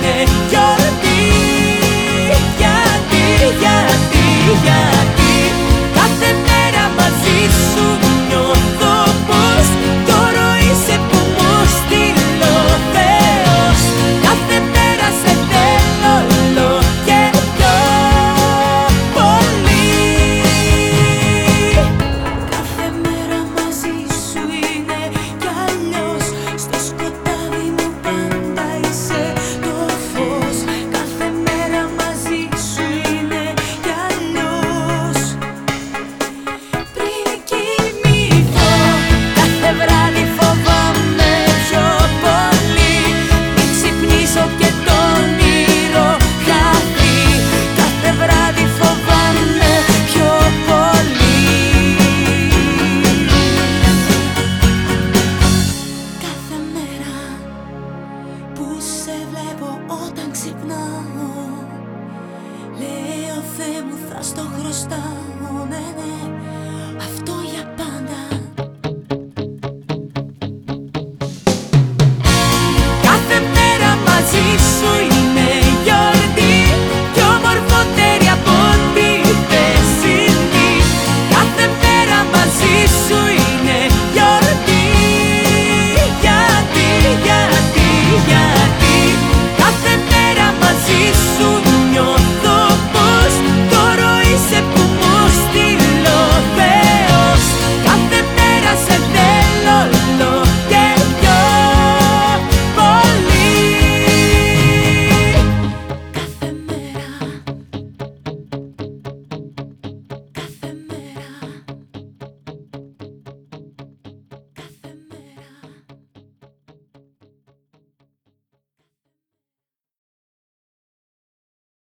γιατί, γιατί, γιατί, γιατί, γιατί. Ας το χρωστάω, ναι, ναι,